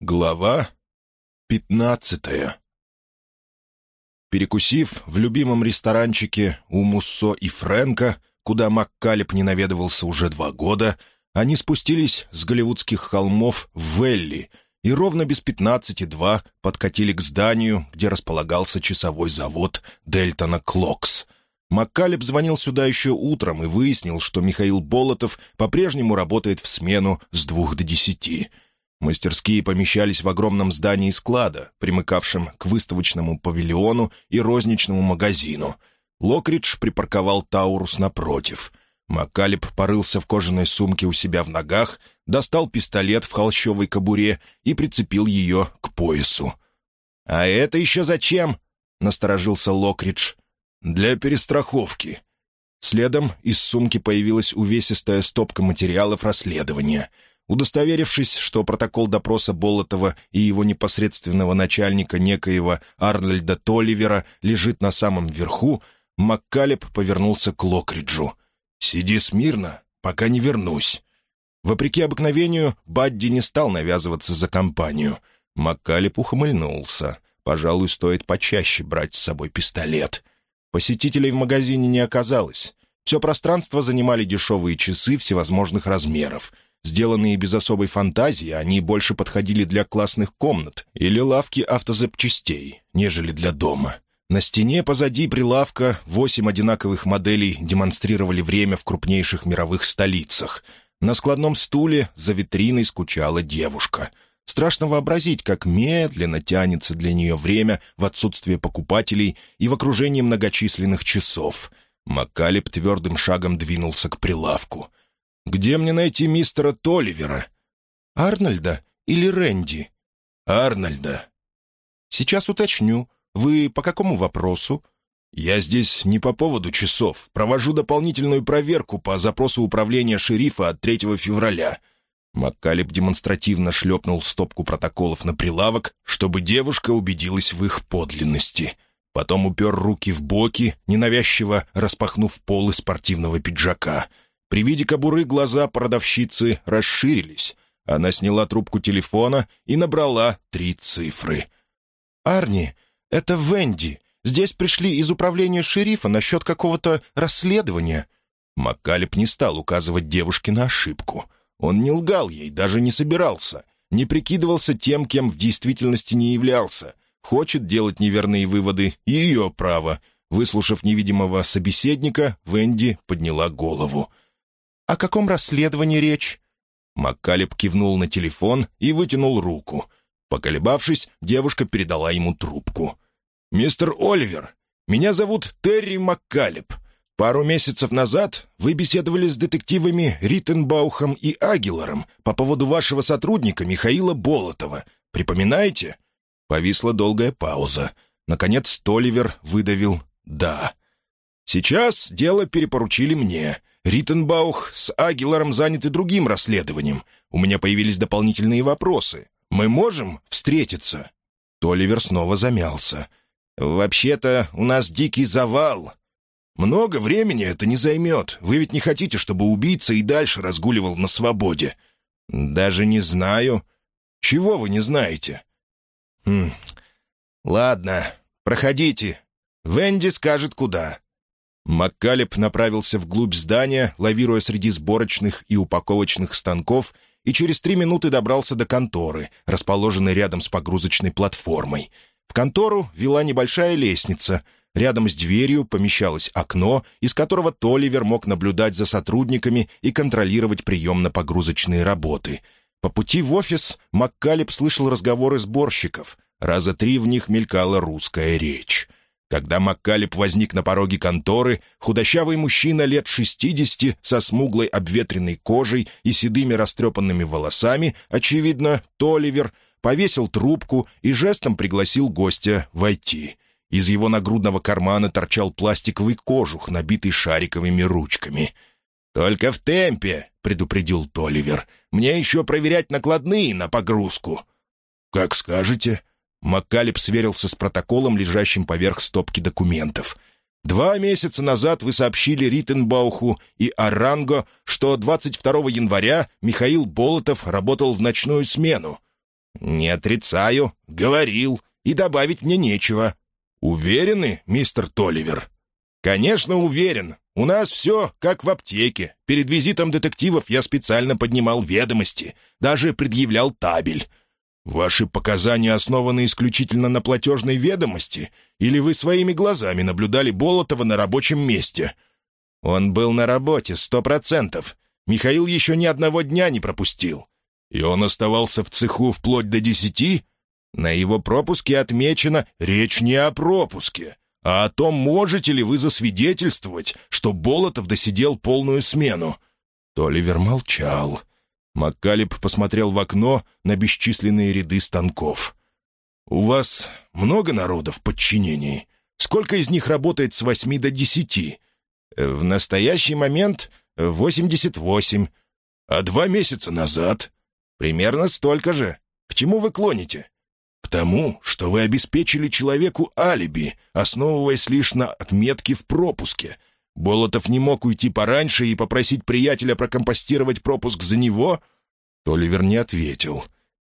Глава пятнадцатая Перекусив в любимом ресторанчике у Муссо и Фрэнка, куда Маккалеб не наведывался уже два года, они спустились с голливудских холмов в Велли и ровно без пятнадцати два подкатили к зданию, где располагался часовой завод Дельтона Клокс. Маккалеб звонил сюда еще утром и выяснил, что Михаил Болотов по-прежнему работает в смену с двух до десяти — Мастерские помещались в огромном здании склада, примыкавшем к выставочному павильону и розничному магазину. Локридж припарковал Таурус напротив. Маккалеб порылся в кожаной сумке у себя в ногах, достал пистолет в холщовой кобуре и прицепил ее к поясу. «А это еще зачем?» — насторожился Локридж. «Для перестраховки». Следом из сумки появилась увесистая стопка материалов расследования — Удостоверившись, что протокол допроса Болотова и его непосредственного начальника некоего Арнольда Толливера лежит на самом верху, Маккалеб повернулся к Локриджу. «Сиди смирно, пока не вернусь». Вопреки обыкновению, Бадди не стал навязываться за компанию. Маккалеб ухмыльнулся. «Пожалуй, стоит почаще брать с собой пистолет». Посетителей в магазине не оказалось. Все пространство занимали дешевые часы всевозможных размеров — Сделанные без особой фантазии, они больше подходили для классных комнат или лавки автозапчастей, нежели для дома. На стене позади прилавка восемь одинаковых моделей демонстрировали время в крупнейших мировых столицах. На складном стуле за витриной скучала девушка. Страшно вообразить, как медленно тянется для нее время в отсутствие покупателей и в окружении многочисленных часов. Маккалеб твердым шагом двинулся к прилавку. «Где мне найти мистера Толивера?» «Арнольда или Рэнди?» «Арнольда». «Сейчас уточню. Вы по какому вопросу?» «Я здесь не по поводу часов. Провожу дополнительную проверку по запросу управления шерифа от 3 февраля». Маккалеб демонстративно шлепнул стопку протоколов на прилавок, чтобы девушка убедилась в их подлинности. Потом упер руки в боки, ненавязчиво распахнув полы спортивного пиджака — при виде кобуры глаза продавщицы расширились. Она сняла трубку телефона и набрала три цифры. «Арни, это Венди. Здесь пришли из управления шерифа насчет какого-то расследования». Маккалеб не стал указывать девушке на ошибку. Он не лгал ей, даже не собирался. Не прикидывался тем, кем в действительности не являлся. Хочет делать неверные выводы — ее право. Выслушав невидимого собеседника, Венди подняла голову. «О каком расследовании речь?» Маккалеб кивнул на телефон и вытянул руку. Поколебавшись, девушка передала ему трубку. «Мистер Оливер, меня зовут Терри Маккалеб. Пару месяцев назад вы беседовали с детективами Риттенбаухом и Агиларом по поводу вашего сотрудника Михаила Болотова. Припоминаете?» Повисла долгая пауза. Наконец Толивер выдавил «да». «Сейчас дело перепоручили мне. Риттенбаух с Агиларом заняты другим расследованием. У меня появились дополнительные вопросы. Мы можем встретиться?» Толивер снова замялся. «Вообще-то у нас дикий завал. Много времени это не займет. Вы ведь не хотите, чтобы убийца и дальше разгуливал на свободе?» «Даже не знаю. Чего вы не знаете?» «Хм... Ладно, проходите. Венди скажет, куда. Маккалеб направился вглубь здания, лавируя среди сборочных и упаковочных станков, и через три минуты добрался до конторы, расположенной рядом с погрузочной платформой. В контору вела небольшая лестница. Рядом с дверью помещалось окно, из которого Толивер мог наблюдать за сотрудниками и контролировать приемно-погрузочные работы. По пути в офис Маккалеб слышал разговоры сборщиков. Раза три в них мелькала русская речь. Когда Маккалеб возник на пороге конторы, худощавый мужчина лет шестидесяти со смуглой обветренной кожей и седыми растрепанными волосами, очевидно, Толивер, повесил трубку и жестом пригласил гостя войти. Из его нагрудного кармана торчал пластиковый кожух, набитый шариковыми ручками. «Только в темпе», — предупредил Толивер. «Мне еще проверять накладные на погрузку». «Как скажете», Маккалеб сверился с протоколом, лежащим поверх стопки документов. «Два месяца назад вы сообщили Риттенбауху и Аранго, что 22 января Михаил Болотов работал в ночную смену». «Не отрицаю. Говорил. И добавить мне нечего». «Уверены, мистер Толивер?» «Конечно, уверен. У нас все как в аптеке. Перед визитом детективов я специально поднимал ведомости, даже предъявлял табель. Ваши показания основаны исключительно на платежной ведомости, или вы своими глазами наблюдали Болотова на рабочем месте?» «Он был на работе, сто процентов. Михаил еще ни одного дня не пропустил. И он оставался в цеху вплоть до десяти?» На его пропуске отмечено «речь не о пропуске» а о том, можете ли вы засвидетельствовать, что Болотов досидел полную смену». Толивер молчал. Маккалеб посмотрел в окно на бесчисленные ряды станков. «У вас много народов в подчинении? Сколько из них работает с восьми до десяти?» «В настоящий момент восемьдесят восемь. А два месяца назад?» «Примерно столько же. К чему вы клоните?» К тому, что вы обеспечили человеку алиби, основываясь лишь на отметке в пропуске. Болотов не мог уйти пораньше и попросить приятеля прокомпостировать пропуск за него?» Толивер не ответил.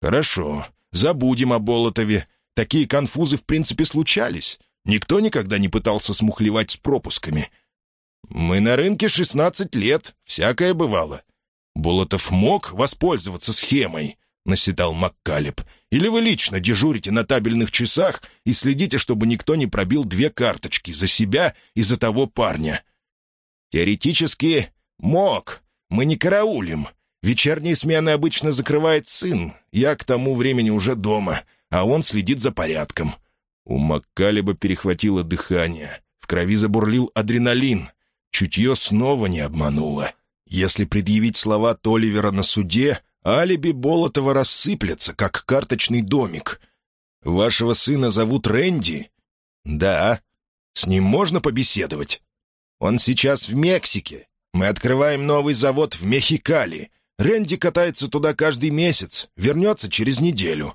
«Хорошо, забудем о Болотове. Такие конфузы в принципе случались. Никто никогда не пытался смухлевать с пропусками. Мы на рынке 16 лет, всякое бывало. Болотов мог воспользоваться схемой. — наседал Маккалеб. «Или вы лично дежурите на табельных часах и следите, чтобы никто не пробил две карточки за себя и за того парня?» «Теоретически мог. Мы не караулим. Вечерние смены обычно закрывает сын. Я к тому времени уже дома, а он следит за порядком». У Маккалеба перехватило дыхание. В крови забурлил адреналин. Чутье снова не обмануло. Если предъявить слова Толивера на суде, Алиби Болотова рассыплется, как карточный домик. Вашего сына зовут Рэнди? Да. С ним можно побеседовать? Он сейчас в Мексике. Мы открываем новый завод в Мехикали. Рэнди катается туда каждый месяц, вернется через неделю.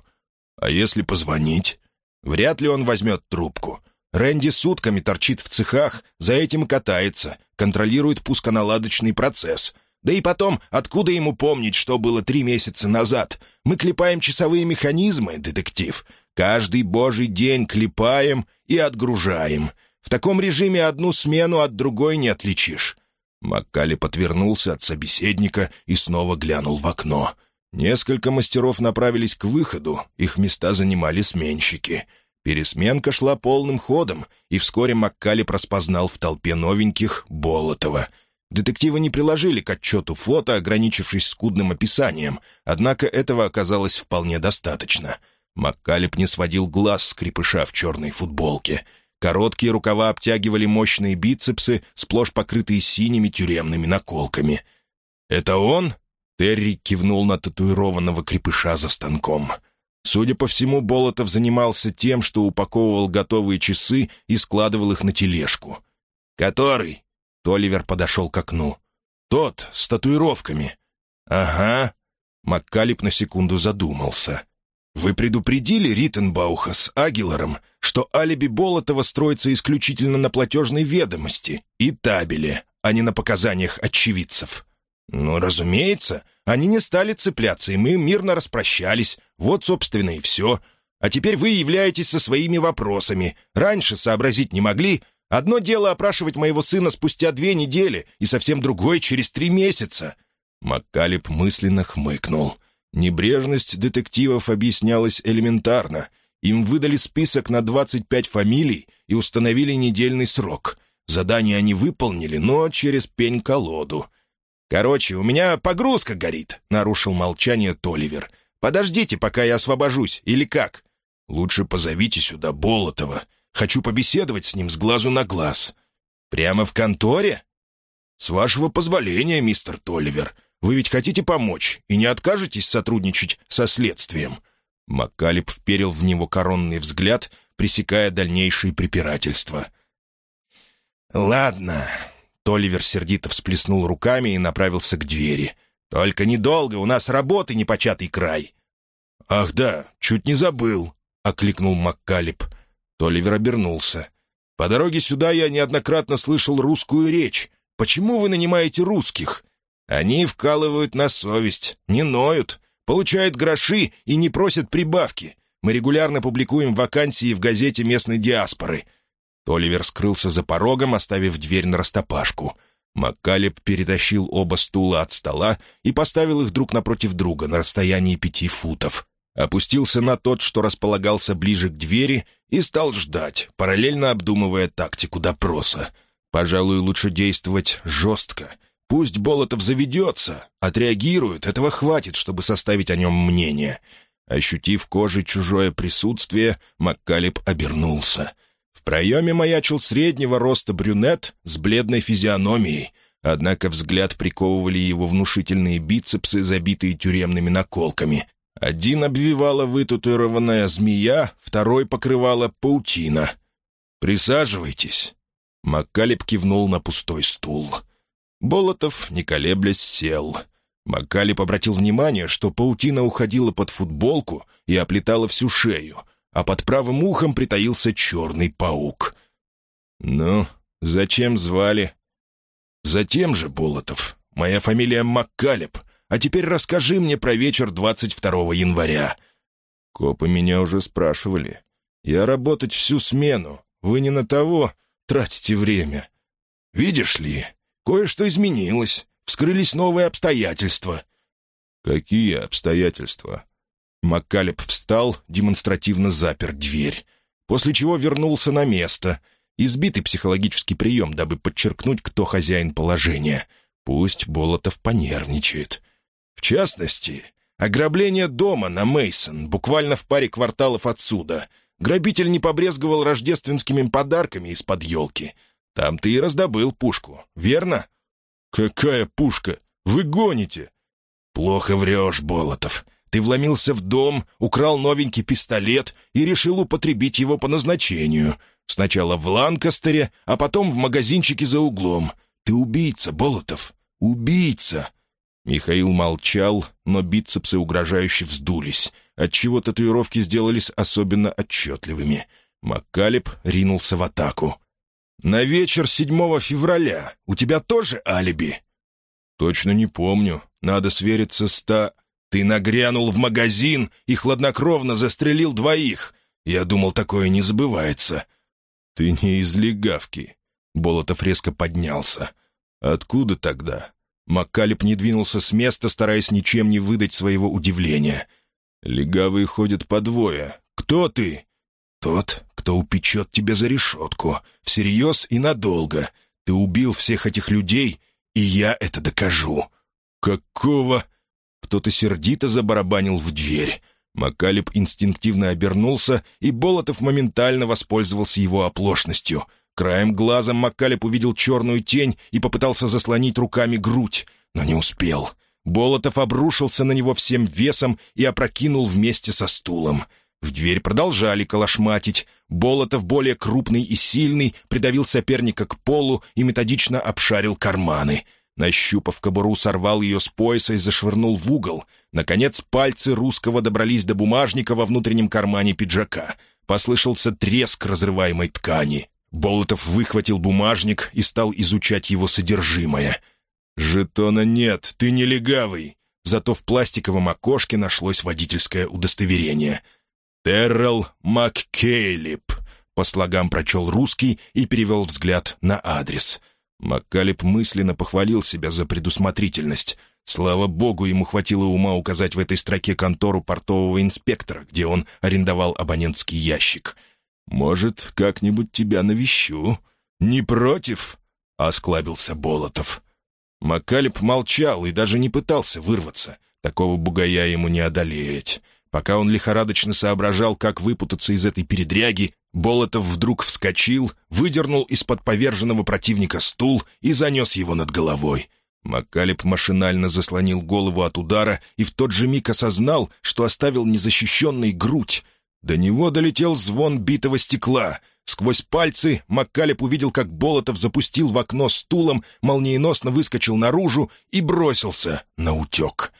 А если позвонить? Вряд ли он возьмет трубку. Рэнди сутками торчит в цехах, за этим катается, контролирует пусконаладочный процесс. Да и потом, откуда ему помнить, что было три месяца назад? Мы клепаем часовые механизмы, детектив. Каждый божий день клепаем и отгружаем. В таком режиме одну смену от другой не отличишь». Маккали подвернулся от собеседника и снова глянул в окно. Несколько мастеров направились к выходу, их места занимали сменщики. Пересменка шла полным ходом, и вскоре Маккали распознал в толпе новеньких Болотова — Детективы не приложили к отчету фото, ограничившись скудным описанием, однако этого оказалось вполне достаточно. Маккалеб не сводил глаз с крепыша в черной футболке. Короткие рукава обтягивали мощные бицепсы, сплошь покрытые синими тюремными наколками. «Это он?» — Терри кивнул на татуированного крепыша за станком. Судя по всему, Болотов занимался тем, что упаковывал готовые часы и складывал их на тележку. «Который?» Толивер подошел к окну. «Тот, с татуировками». «Ага». Маккалип на секунду задумался. «Вы предупредили Риттенбауха с Агилером, что алиби Болотова строится исключительно на платежной ведомости и табеле, а не на показаниях очевидцев?» «Ну, разумеется, они не стали цепляться, и мы мирно распрощались. Вот, собственно, и все. А теперь вы являетесь со своими вопросами. Раньше сообразить не могли, Одно дело опрашивать моего сына спустя две недели, и совсем другое через три месяца». Маккалеб мысленно хмыкнул. Небрежность детективов объяснялась элементарно. Им выдали список на 25 фамилий и установили недельный срок. Задание они выполнили, но через пень-колоду. «Короче, у меня погрузка горит», — нарушил молчание Толивер. «Подождите, пока я освобожусь, или как?» «Лучше позовите сюда Болотова. Хочу побеседовать с ним с глазу на глаз. Прямо в конторе? С вашего позволения, мистер Толивер. Вы ведь хотите помочь и не откажетесь сотрудничать со следствием?» Маккалеб вперил в него коронный взгляд, пресекая дальнейшие препирательства. «Ладно». Толивер сердито всплеснул руками и направился к двери. «Только недолго, у нас работы непочатый край». «Ах да, чуть не забыл», — окликнул Маккалеб. Толивер обернулся. «По дороге сюда я неоднократно слышал русскую речь. Почему вы нанимаете русских?» «Они вкалывают на совесть, не ноют. Получает гроши и не просит прибавки. Мы регулярно публикуем вакансии в газете местной диаспоры». Толивер скрылся за порогом, оставив дверь на растопашку. Маккалеб перетащил оба стула от стола и поставил их друг напротив друга на расстоянии пяти футов. Опустился на тот, что располагался ближе к двери, и стал ждать, параллельно обдумывая тактику допроса. Пожалуй, лучше действовать жестко. Пусть Болотов заведется, отреагирует, этого хватит, чтобы составить о нем мнение. Ощутив кожей чужое присутствие, Маккалеб обернулся. В проеме маячил среднего роста брюнет с бледной физиономией, однако взгляд приковывали его внушительные бицепсы, забитые тюремными наколками. Один обвивала вытатуированная змея, второй покрывала паутина. «Присаживайтесь». Маккалеб кивнул на пустой стул. Болотов, не колеблясь, сел. Маккалеб обратил внимание, что паутина уходила под футболку и оплетала всю шею, а под правым ухом притаился черный паук. «Ну, зачем звали?» «Затем же, Болотов. Моя фамилия Маккалеб. А теперь расскажи мне про вечер 22 января». Копы меня уже спрашивали. «Я работать всю смену. Вы не на того тратите время. Видишь ли, кое-что изменилось. Вскрылись новые обстоятельства». «Какие обстоятельства?» Маккалеб встал, демонстративно запер дверь, после чего вернулся на место. Избитый психологический прием, дабы подчеркнуть, кто хозяин положения. Пусть Болотов понервничает. В частности, ограбление дома на Мейсон, буквально в паре кварталов отсюда. Грабитель не побрезговал рождественскими подарками из-под елки. Там ты и раздобыл пушку, верно? «Какая пушка? Вы гоните!» «Плохо врешь, Болотов. Ты вломился в дом, украл новенький пистолет и решил употребить его по назначению. Сначала в Ланкастере, а потом в магазинчике за углом. Ты убийца, Болотов. Убийца!» Михаил молчал, но бицепсы угрожающе вздулись. Отчего татуировки сделались особенно отчетливыми. Маккалеб ринулся в атаку. «На вечер 7 февраля у тебя тоже алиби?» «Точно не помню. Надо свериться с та...» Ты нагрянул в магазин и хладнокровно застрелил двоих. Я думал, такое не забывается». «Ты не из легавки». Болотов резко поднялся. «Откуда тогда?» Маккалеб не двинулся с места, стараясь ничем не выдать своего удивления. «Легавые ходят по двое. Кто ты?» «Тот, кто упечет тебя за решетку. Всерьез и надолго. Ты убил всех этих людей, и я это докажу». «Какого?» Кто-то сердито забарабанил в дверь. Макалеб инстинктивно обернулся, и Болотов моментально воспользовался его оплошностью. Краем глаза Макалеб увидел черную тень и попытался заслонить руками грудь, но не успел. Болотов обрушился на него всем весом и опрокинул вместе со стулом. В дверь продолжали колошматить. Болотов, более крупный и сильный, придавил соперника к полу и методично обшарил карманы — Нащупав кобуру, сорвал ее с пояса и зашвырнул в угол. Наконец, пальцы русского добрались до бумажника во внутреннем кармане пиджака. Послышался треск разрываемой ткани. Болотов выхватил бумажник и стал изучать его содержимое. «Жетона нет, ты не легавый!» Зато в пластиковом окошке нашлось водительское удостоверение. «Террел МакКейлип», — по слогам прочел русский и перевел взгляд на адрес — Маккалеб мысленно похвалил себя за предусмотрительность. Слава богу, ему хватило ума указать в этой строке контору портового инспектора, где он арендовал абонентский ящик. «Может, как-нибудь тебя навещу?» «Не против?» — осклабился Болотов. Маккалеб молчал и даже не пытался вырваться. Такого бугая ему не одолеть. Пока он лихорадочно соображал, как выпутаться из этой передряги, Болотов вдруг вскочил, выдернул из-под поверженного противника стул и занес его над головой. Маккалеб машинально заслонил голову от удара и в тот же миг осознал, что оставил незащищенной грудь. До него долетел звон битого стекла. Сквозь пальцы Маккалеб увидел, как Болотов запустил в окно стулом, молниеносно выскочил наружу и бросился на утек.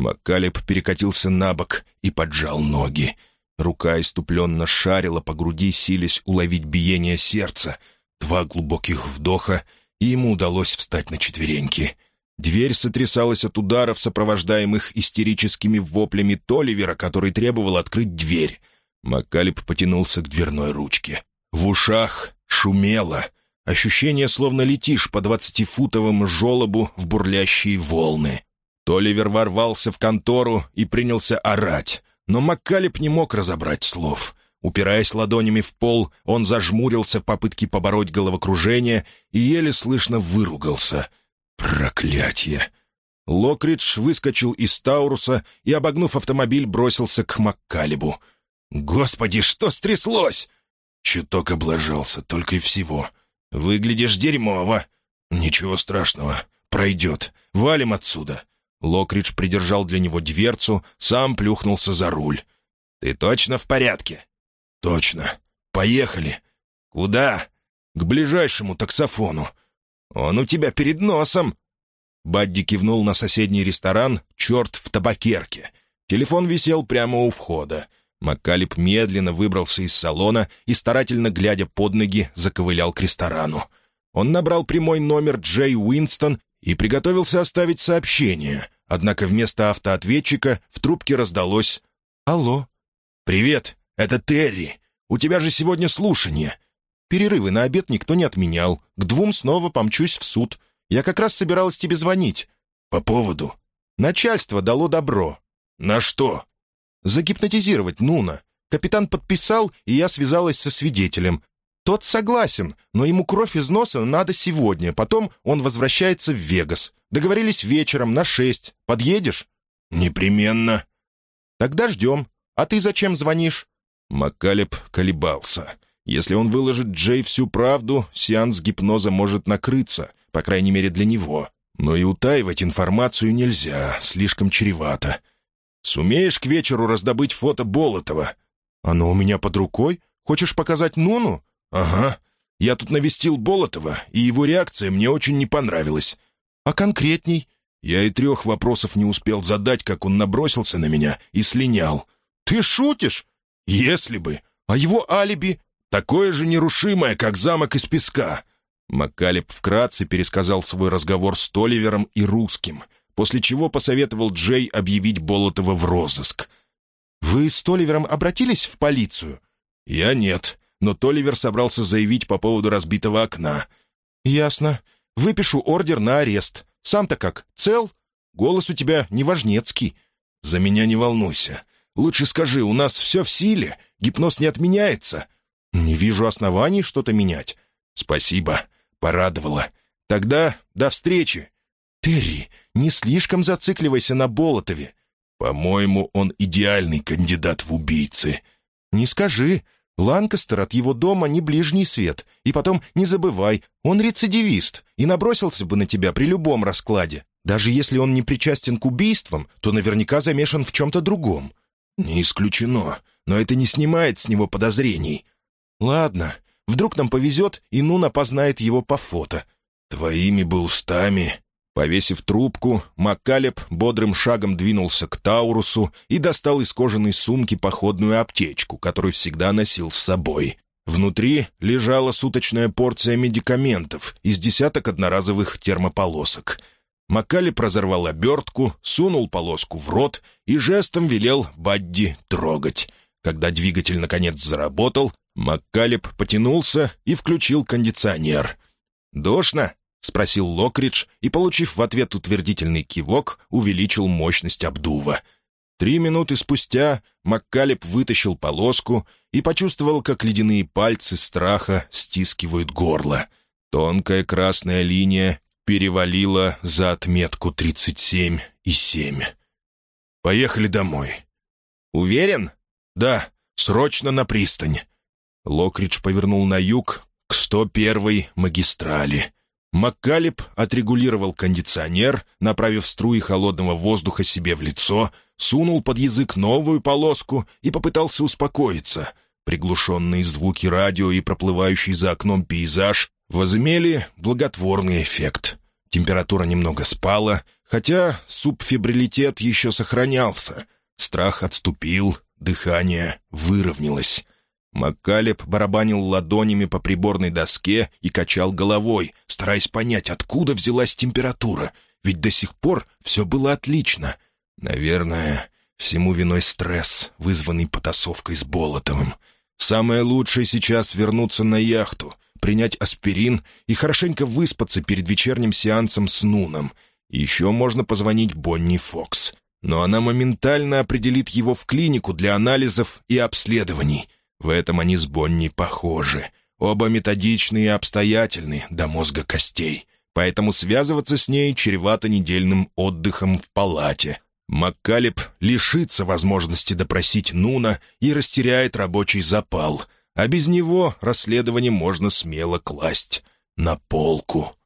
Маккалеб перекатился на бок и поджал ноги. Рука иступленно шарила по груди, силясь уловить биение сердца. Два глубоких вдоха, и ему удалось встать на четвереньки. Дверь сотрясалась от ударов, сопровождаемых истерическими воплями Толивера, который требовал открыть дверь. Маккалеб потянулся к дверной ручке. В ушах шумело. Ощущение, словно летишь по двадцатифутовому жолобу в бурлящие волны. Толивер ворвался в контору и принялся орать. Но Маккалеб не мог разобрать слов. Упираясь ладонями в пол, он зажмурился в попытке побороть головокружение и еле слышно выругался. «Проклятие!» Локридж выскочил из Тауруса и, обогнув автомобиль, бросился к Маккалебу. «Господи, что стряслось?» Чуток облажался, только и всего. «Выглядишь дерьмово». «Ничего страшного. Пройдет. Валим отсюда». Локридж придержал для него дверцу, сам плюхнулся за руль. «Ты точно в порядке?» «Точно. Поехали». «Куда?» «К ближайшему таксофону». «Он у тебя перед носом». Бадди кивнул на соседний ресторан «Черт в табакерке». Телефон висел прямо у входа. Маккалеб медленно выбрался из салона и, старательно глядя под ноги, заковылял к ресторану. Он набрал прямой номер Джей Уинстон и приготовился оставить сообщение, однако вместо автоответчика в трубке раздалось «Алло». «Привет, это Терри. У тебя же сегодня слушание». «Перерывы на обед никто не отменял. К двум снова помчусь в суд. Я как раз собиралась тебе звонить». «По поводу?» «Начальство дало добро». «На что?» «Загипнотизировать Нуна. Капитан подписал, и я связалась со свидетелем. Тот согласен, но ему кровь из носа надо сегодня. Потом он возвращается в Вегас. Договорились вечером на шесть. Подъедешь?» «Непременно». «Тогда ждем. А ты зачем звонишь?» Маккалеб колебался. Если он выложит Джей всю правду, сеанс гипноза может накрыться, по крайней мере для него. Но и утаивать информацию нельзя, слишком чревато. «Сумеешь к вечеру раздобыть фото Болотова?» «Оно у меня под рукой. Хочешь показать Нуну?» «Ага. Я тут навестил Болотова, и его реакция мне очень не понравилась». «А конкретней?» Я и трех вопросов не успел задать, как он набросился на меня и слинял. «Ты шутишь?» «Если бы. А его алиби такое же нерушимое, как замок из песка». Маккалеб вкратце пересказал свой разговор с Толивером и русским, после чего посоветовал Джей объявить Болотова в розыск. «Вы с Толивером обратились в полицию?» «Я нет но Толивер собрался заявить по поводу разбитого окна. «Ясно. Выпишу ордер на арест. Сам-то как, цел? Голос у тебя неважнецкий». «За меня не волнуйся. Лучше скажи, у нас все в силе? Гипноз не отменяется?» «Не вижу оснований что-то менять». «Спасибо. Порадовала. Тогда до встречи». «Терри, не слишком зацикливайся на Болотове». «По-моему, он идеальный кандидат в убийцы». «Не скажи. Ланкастер от его дома не ближний свет. И потом, не забывай, он рецидивист и набросился бы на тебя при любом раскладе. Даже если он не причастен к убийствам, то наверняка замешан в чем-то другом». «Не исключено, но это не снимает с него подозрений». «Ладно, вдруг нам повезет, и Нуна познает его по фото». «Твоими бы устами», Повесив трубку, Маккалеб бодрым шагом двинулся к Таурусу и достал из кожаной сумки походную аптечку, которую всегда носил с собой. Внутри лежала суточная порция медикаментов из десяток одноразовых термополосок. Маккалеб разорвал обертку, сунул полоску в рот и жестом велел Бадди трогать. Когда двигатель наконец заработал, Маккалеб потянулся и включил кондиционер. «Душно?» — спросил Локридж и, получив в ответ утвердительный кивок, увеличил мощность обдува. Три минуты спустя Маккалеб вытащил полоску и почувствовал, как ледяные пальцы страха стискивают горло. Тонкая красная линия перевалила за отметку 37 и 7. «Поехали домой». «Уверен?» «Да, срочно на пристань». Локридж повернул на юг к 101-й магистрали. Маккалеб отрегулировал кондиционер, направив струи холодного воздуха себе в лицо, сунул под язык новую полоску и попытался успокоиться. Приглушенные звуки радио и проплывающий за окном пейзаж возымели благотворный эффект. Температура немного спала, хотя субфибрилитет еще сохранялся. Страх отступил, дыхание выровнялось. Маккалеб барабанил ладонями по приборной доске и качал головой, стараясь понять, откуда взялась температура. ведь до сих пор все было отлично. Наверное, всему виной стресс, вызванный потасовкой с Болотовым. Самое лучшее сейчас вернуться на яхту, принять аспирин и хорошенько выспаться перед вечерним сеансом с Нуном. еще можно позвонить Бонни Фокс. Но она моментально определит его в клинику для анализов и обследований. В этом они с Бонни похожи. Оба методичны и обстоятельны до мозга костей. Поэтому связываться с ней чревато недельным отдыхом в палате. Маккалеб лишится возможности допросить Нуна и растеряет рабочий запал, а без него расследование можно смело класть на полку.